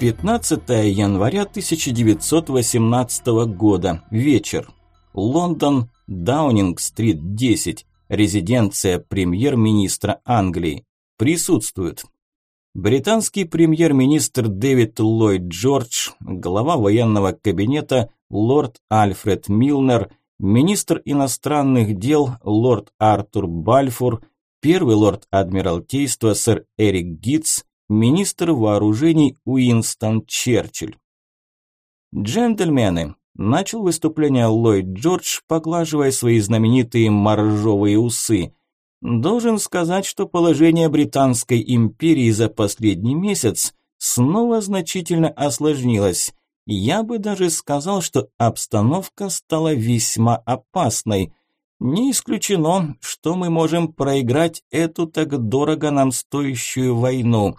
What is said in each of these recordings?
15 января 1918 года. Вечер. Лондон, Даунинг-стрит, 10. Резиденция премьер-министра Англии. Присутствуют британский премьер-министр Дэвид Ллойд Джордж, глава военного кабинета лорд Альфред Милнер, министр иностранных дел лорд Артур Бальфур, первый лорд Адмиралтейства сэр Эрик Гитц, министр вооружений Уинстон Черчилль. «Джентльмены», – начал выступление Ллойд Джордж, поглаживая свои знаменитые моржовые усы. «Должен сказать, что положение Британской империи за последний месяц снова значительно осложнилось. Я бы даже сказал, что обстановка стала весьма опасной. Не исключено, что мы можем проиграть эту так дорого нам стоящую войну».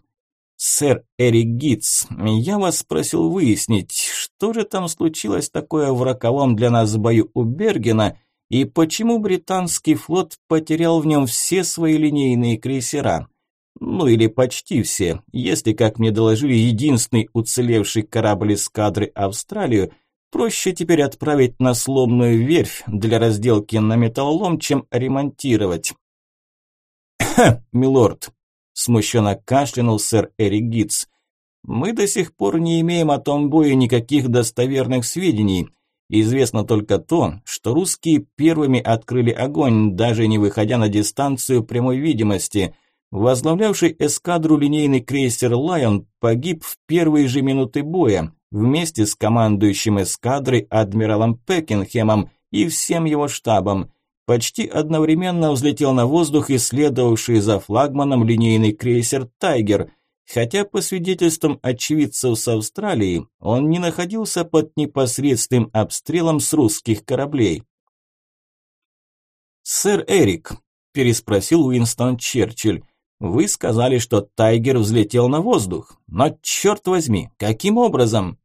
«Сэр Эрик Гитц, я вас спросил выяснить, что же там случилось такое в роковом для нас бою у Бергена и почему британский флот потерял в нем все свои линейные крейсера? Ну или почти все, если, как мне доложили, единственный уцелевший корабль эскадры Австралию проще теперь отправить на сломную верфь для разделки на металлолом, чем ремонтировать». «Милорд», Смущенно кашлянул сэр Эрик Гитц. «Мы до сих пор не имеем о том бое никаких достоверных сведений. Известно только то, что русские первыми открыли огонь, даже не выходя на дистанцию прямой видимости. Возглавлявший эскадру линейный крейсер «Лайон» погиб в первые же минуты боя, вместе с командующим эскадрой адмиралом Пекинхемом и всем его штабом. Почти одновременно взлетел на воздух и следовавший за флагманом линейный крейсер «Тайгер», хотя по свидетельствам очевидцев с Австралии он не находился под непосредственным обстрелом с русских кораблей. «Сэр Эрик», – переспросил Уинстон Черчилль, – «вы сказали, что Тайгер взлетел на воздух, но черт возьми, каким образом?»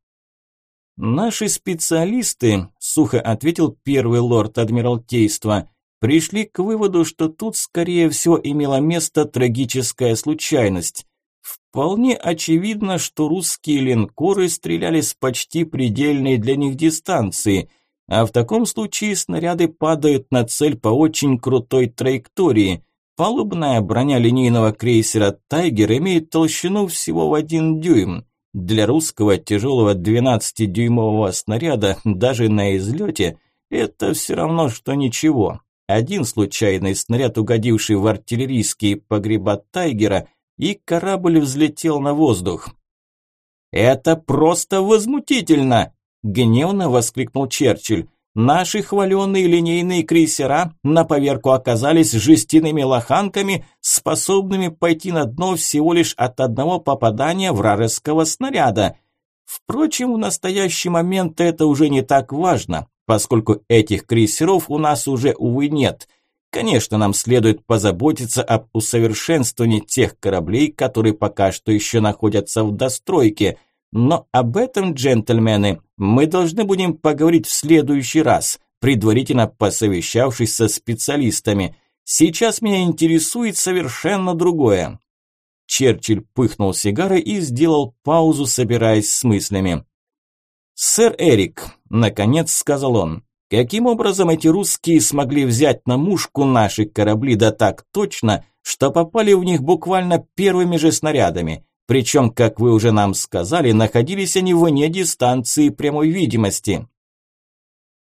«Наши специалисты», – сухо ответил первый лорд Адмиралтейства, – пришли к выводу, что тут, скорее всего, имела место трагическая случайность. Вполне очевидно, что русские линкоры стреляли с почти предельной для них дистанции, а в таком случае снаряды падают на цель по очень крутой траектории. Палубная броня линейного крейсера «Тайгер» имеет толщину всего в один дюйм. Для русского тяжелого 12-дюймового снаряда даже на излете это все равно, что ничего. Один случайный снаряд, угодивший в артиллерийские погреба Тайгера, и корабль взлетел на воздух. «Это просто возмутительно!» – гневно воскликнул Черчилль. Наши хваленные линейные крейсера на поверку оказались жестяными лоханками, способными пойти на дно всего лишь от одного попадания вражеского снаряда. Впрочем, в настоящий момент это уже не так важно, поскольку этих крейсеров у нас уже, увы, нет. Конечно, нам следует позаботиться об усовершенствовании тех кораблей, которые пока что еще находятся в достройке – но об этом, джентльмены, мы должны будем поговорить в следующий раз, предварительно посовещавшись со специалистами. Сейчас меня интересует совершенно другое. Черчилль пыхнул сигарой и сделал паузу, собираясь с мыслями. «Сэр Эрик», – наконец сказал он, – «каким образом эти русские смогли взять на мушку наши корабли да так точно, что попали в них буквально первыми же снарядами? Причем, как вы уже нам сказали, находились они вне дистанции прямой видимости.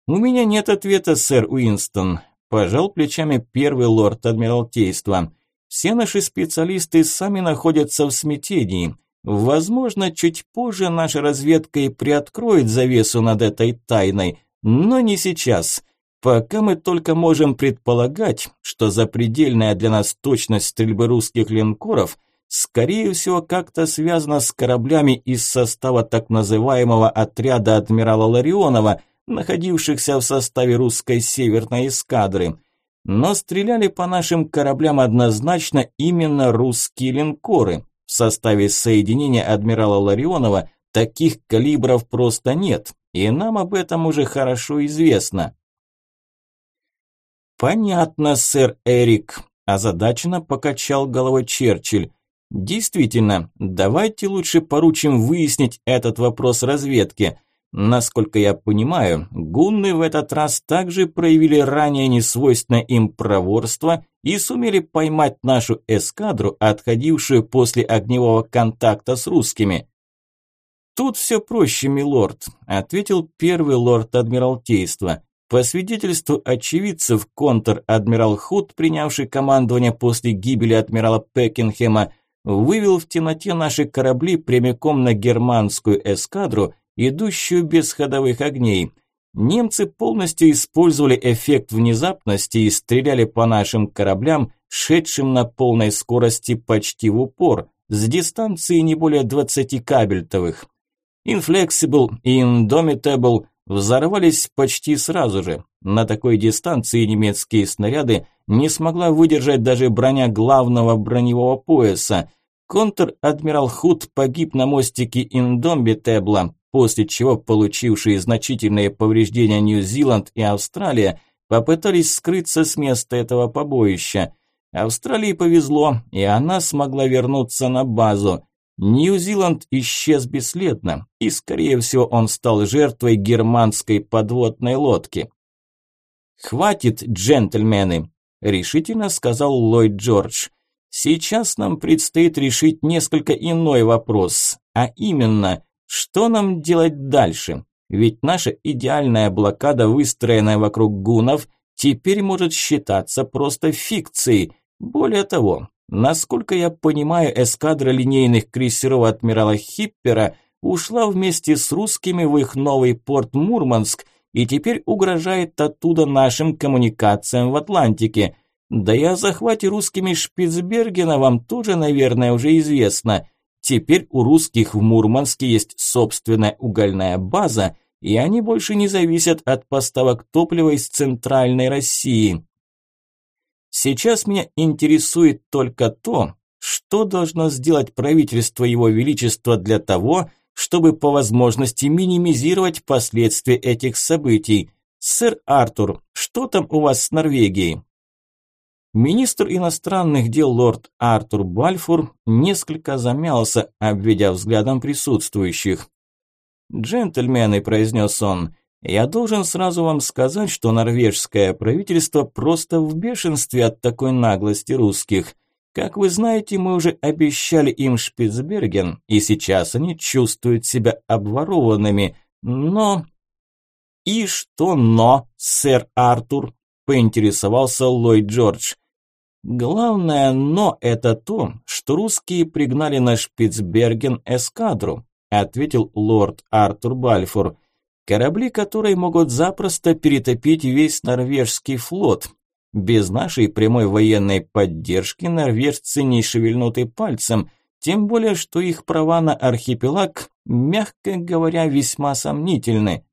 У меня нет ответа, сэр Уинстон. Пожал плечами первый лорд Адмиралтейства. Все наши специалисты сами находятся в смятении. Возможно, чуть позже наша разведка и приоткроет завесу над этой тайной, но не сейчас. Пока мы только можем предполагать, что запредельная для нас точность стрельбы русских линкоров – скорее всего, как-то связано с кораблями из состава так называемого отряда адмирала Ларионова, находившихся в составе русской северной эскадры. Но стреляли по нашим кораблям однозначно именно русские линкоры. В составе соединения адмирала Ларионова таких калибров просто нет, и нам об этом уже хорошо известно. «Понятно, сэр Эрик», – озадаченно покачал головой Черчилль. Действительно, давайте лучше поручим выяснить этот вопрос разведке. Насколько я понимаю, гунны в этот раз также проявили ранее несвойственное им проворство и сумели поймать нашу эскадру, отходившую после огневого контакта с русскими. «Тут все проще, милорд», – ответил первый лорд Адмиралтейства. По свидетельству очевидцев, контр-адмирал Худ, принявший командование после гибели адмирала Пекинхема, вывел в темноте наши корабли прямиком на германскую эскадру, идущую без ходовых огней. Немцы полностью использовали эффект внезапности и стреляли по нашим кораблям, шедшим на полной скорости почти в упор, с дистанции не более 20 кабельтовых. Inflexible и Indomitable взорвались почти сразу же. На такой дистанции немецкие снаряды не смогла выдержать даже броня главного броневого пояса. Контр-адмирал Худ погиб на мостике Индомбитебла, после чего получившие значительные повреждения Нью-Зеланд и Австралия попытались скрыться с места этого побоища. Австралии повезло, и она смогла вернуться на базу. Нью-Зеланд исчез бесследно, и, скорее всего, он стал жертвой германской подводной лодки. «Хватит, джентльмены!» – решительно сказал Ллойд Джордж. «Сейчас нам предстоит решить несколько иной вопрос, а именно, что нам делать дальше? Ведь наша идеальная блокада, выстроенная вокруг гунов, теперь может считаться просто фикцией. Более того, Насколько я понимаю, эскадра линейных крейсеров адмирала Хиппера ушла вместе с русскими в их новый порт Мурманск и теперь угрожает оттуда нашим коммуникациям в Атлантике. Да и о захвате русскими Шпицбергена вам тоже, наверное, уже известно. Теперь у русских в Мурманске есть собственная угольная база, и они больше не зависят от поставок топлива из центральной России. Сейчас меня интересует только то, что должно сделать правительство Его Величества для того, чтобы по возможности минимизировать последствия этих событий. Сэр Артур, что там у вас с Норвегией? Министр иностранных дел лорд Артур Бальфур несколько замялся, обведя взглядом присутствующих. «Джентльмены», – произнес он, я должен сразу вам сказать, что норвежское правительство просто в бешенстве от такой наглости русских. Как вы знаете, мы уже обещали им Шпицберген, и сейчас они чувствуют себя обворованными. Но... И что но, сэр Артур? Поинтересовался Ллойд Джордж. Главное «но» – это то, что русские пригнали на Шпицберген эскадру, ответил лорд Артур Бальфур корабли которые могут запросто перетопить весь норвежский флот. Без нашей прямой военной поддержки норвежцы не шевельнут и пальцем, тем более, что их права на архипелаг, мягко говоря, весьма сомнительны.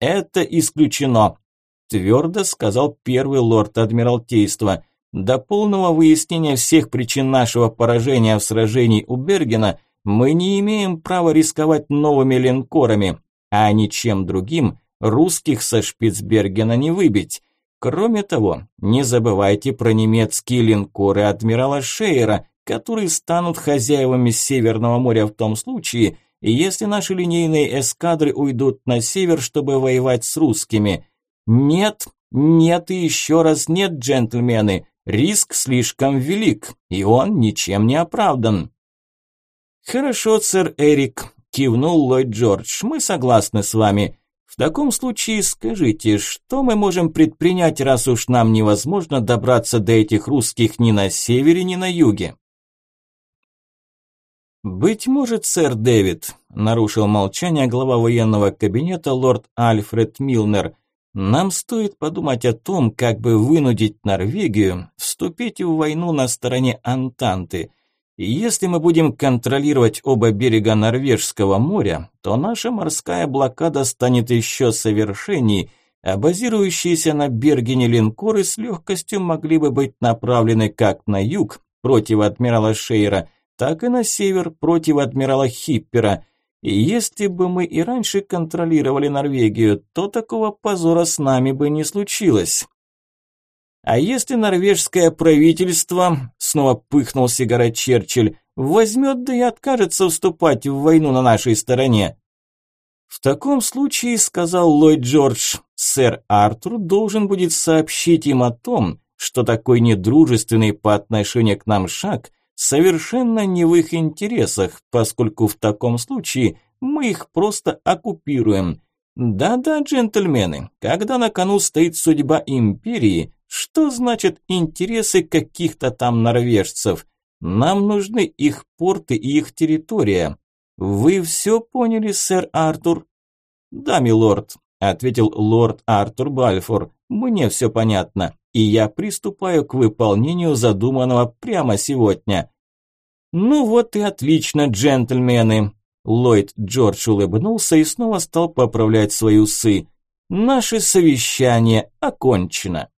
«Это исключено», – твердо сказал первый лорд Адмиралтейства. «До полного выяснения всех причин нашего поражения в сражении у Бергена мы не имеем права рисковать новыми линкорами а ничем другим русских со Шпицбергена не выбить. Кроме того, не забывайте про немецкие линкоры адмирала Шейера, которые станут хозяевами Северного моря в том случае, если наши линейные эскадры уйдут на север, чтобы воевать с русскими. Нет, нет и еще раз нет, джентльмены, риск слишком велик, и он ничем не оправдан. Хорошо, сэр Эрик, кивнул Ллойд Джордж. Мы согласны с вами. В таком случае скажите, что мы можем предпринять, раз уж нам невозможно добраться до этих русских ни на севере, ни на юге? «Быть может, сэр Дэвид», – нарушил молчание глава военного кабинета лорд Альфред Милнер, – «нам стоит подумать о том, как бы вынудить Норвегию вступить в войну на стороне Антанты. Если мы будем контролировать оба берега Норвежского моря, то наша морская блокада станет еще совершенней, а базирующиеся на Бергене линкоры с легкостью могли бы быть направлены как на юг против адмирала Шейра, так и на север против адмирала Хиппера. Если бы мы и раньше контролировали Норвегию, то такого позора с нами бы не случилось. А если норвежское правительство, снова пыхнул сигара Черчилль, возьмет да и откажется вступать в войну на нашей стороне. В таком случае, сказал Ллойд Джордж, сэр Артур должен будет сообщить им о том, что такой недружественный по отношению к нам шаг совершенно не в их интересах, поскольку в таком случае мы их просто оккупируем. Да-да, джентльмены, когда на кону стоит судьба империи, что значит интересы каких-то там норвежцев? Нам нужны их порты и их территория. Вы все поняли, сэр Артур? Да, милорд, ответил лорд Артур Бальфор. Мне все понятно, и я приступаю к выполнению задуманного прямо сегодня. Ну вот и отлично, джентльмены. Ллойд Джордж улыбнулся и снова стал поправлять свои усы. Наше совещание окончено.